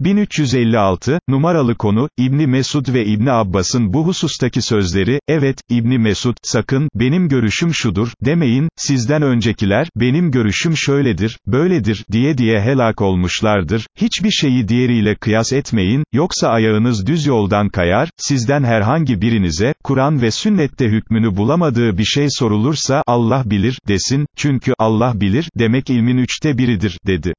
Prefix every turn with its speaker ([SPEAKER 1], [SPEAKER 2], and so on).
[SPEAKER 1] 1356, numaralı konu, İbni Mesud ve İbni Abbas'ın bu husustaki sözleri, evet, İbni Mesud, sakın, benim görüşüm şudur, demeyin, sizden öncekiler, benim görüşüm şöyledir, böyledir, diye diye helak olmuşlardır, hiçbir şeyi diğeriyle kıyas etmeyin, yoksa ayağınız düz yoldan kayar, sizden herhangi birinize, Kur'an ve sünnette hükmünü bulamadığı bir şey sorulursa, Allah bilir, desin, çünkü Allah bilir, demek ilmin üçte biridir, dedi.